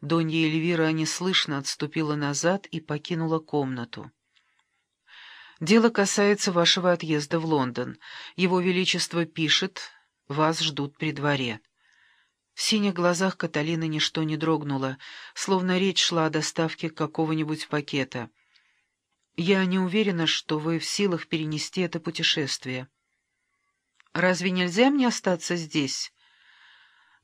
Донья Эльвира неслышно отступила назад и покинула комнату. «Дело касается вашего отъезда в Лондон. Его Величество пишет, вас ждут при дворе». В синих глазах Каталины ничто не дрогнуло, словно речь шла о доставке какого-нибудь пакета. «Я не уверена, что вы в силах перенести это путешествие». «Разве нельзя мне остаться здесь?»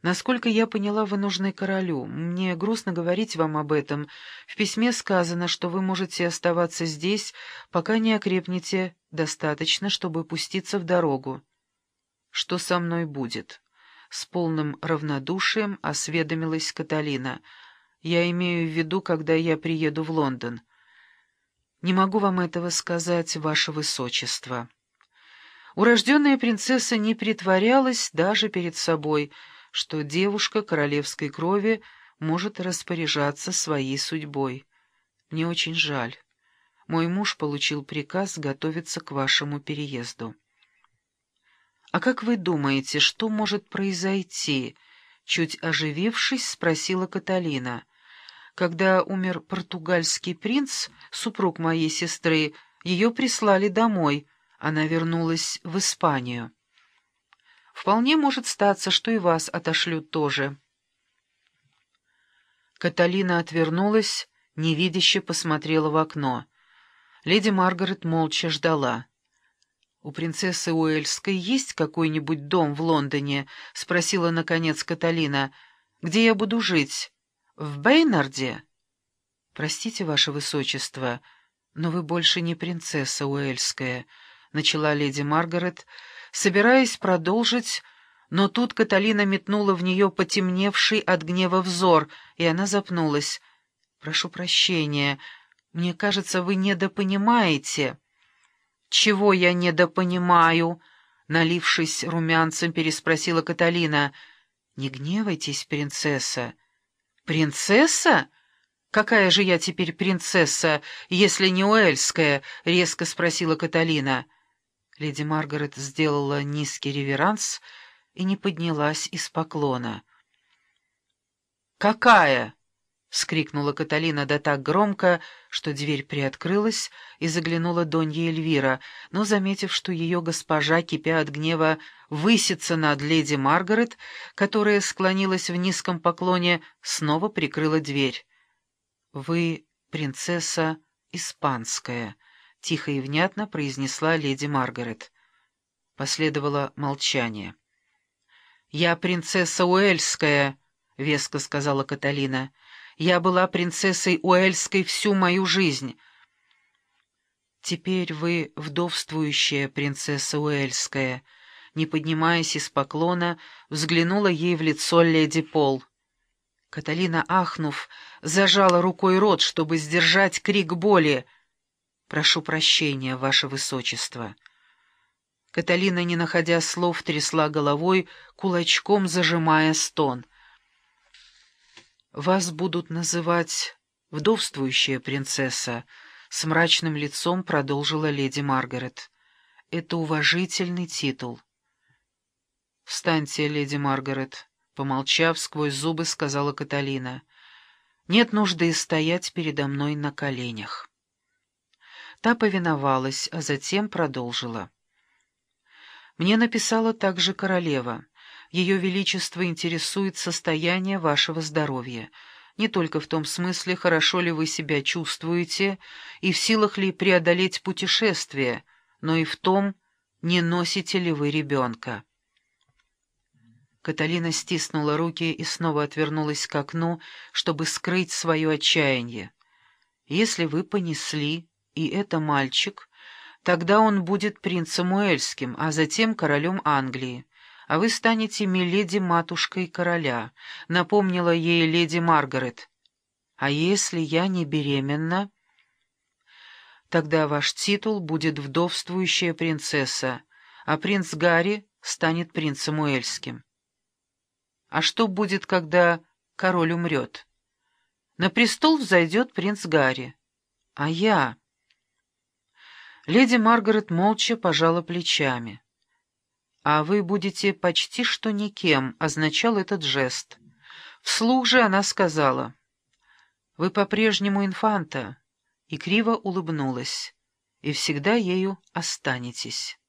Насколько я поняла, вы нужны королю. Мне грустно говорить вам об этом. В письме сказано, что вы можете оставаться здесь, пока не окрепнете достаточно, чтобы пуститься в дорогу. Что со мной будет? С полным равнодушием осведомилась Каталина. Я имею в виду, когда я приеду в Лондон. Не могу вам этого сказать, ваше высочество. Урожденная принцесса не притворялась даже перед собой — что девушка королевской крови может распоряжаться своей судьбой. Мне очень жаль. Мой муж получил приказ готовиться к вашему переезду. «А как вы думаете, что может произойти?» Чуть оживившись, спросила Каталина. «Когда умер португальский принц, супруг моей сестры, ее прислали домой. Она вернулась в Испанию». Вполне может статься, что и вас отошлют тоже. Каталина отвернулась, невидяще посмотрела в окно. Леди Маргарет молча ждала. «У принцессы Уэльской есть какой-нибудь дом в Лондоне?» — спросила, наконец, Каталина. «Где я буду жить? В Бейнарде?» «Простите, ваше высочество, но вы больше не принцесса Уэльская», — начала леди Маргарет, — собираясь продолжить, но тут Каталина метнула в нее потемневший от гнева взор, и она запнулась. «Прошу прощения, мне кажется, вы недопонимаете». «Чего я недопонимаю?» — налившись румянцем, переспросила Каталина. «Не гневайтесь, принцесса». «Принцесса? Какая же я теперь принцесса, если не Уэльская?» — резко спросила Каталина. Леди Маргарет сделала низкий реверанс и не поднялась из поклона. «Какая?» — скрикнула Каталина да так громко, что дверь приоткрылась и заглянула Донья Эльвира, но, заметив, что ее госпожа, кипя от гнева, высится над леди Маргарет, которая склонилась в низком поклоне, снова прикрыла дверь. «Вы принцесса испанская», — тихо и внятно произнесла леди Маргарет. Последовало молчание. «Я принцесса Уэльская», — веско сказала Каталина. «Я была принцессой Уэльской всю мою жизнь». «Теперь вы вдовствующая принцесса Уэльская», — не поднимаясь из поклона, взглянула ей в лицо леди Пол. Каталина, ахнув, зажала рукой рот, чтобы сдержать крик боли — «Прошу прощения, ваше высочество». Каталина, не находя слов, трясла головой, кулачком зажимая стон. «Вас будут называть вдовствующая принцесса», — с мрачным лицом продолжила леди Маргарет. «Это уважительный титул». «Встаньте, леди Маргарет», — помолчав сквозь зубы, сказала Каталина. «Нет нужды стоять передо мной на коленях». Та повиновалась, а затем продолжила. «Мне написала также королева. Ее Величество интересует состояние вашего здоровья. Не только в том смысле, хорошо ли вы себя чувствуете и в силах ли преодолеть путешествие, но и в том, не носите ли вы ребенка». Каталина стиснула руки и снова отвернулась к окну, чтобы скрыть свое отчаяние. «Если вы понесли...» и это мальчик, тогда он будет принцем Уэльским, а затем королем Англии. А вы станете миледи-матушкой короля», — напомнила ей леди Маргарет. «А если я не беременна?» «Тогда ваш титул будет вдовствующая принцесса, а принц Гарри станет принцем Уэльским». «А что будет, когда король умрет?» «На престол взойдет принц Гарри. А я...» Леди Маргарет молча пожала плечами. «А вы будете почти что никем», — означал этот жест. Вслух же она сказала — Вы по-прежнему инфанта, и криво улыбнулась, и всегда ею останетесь.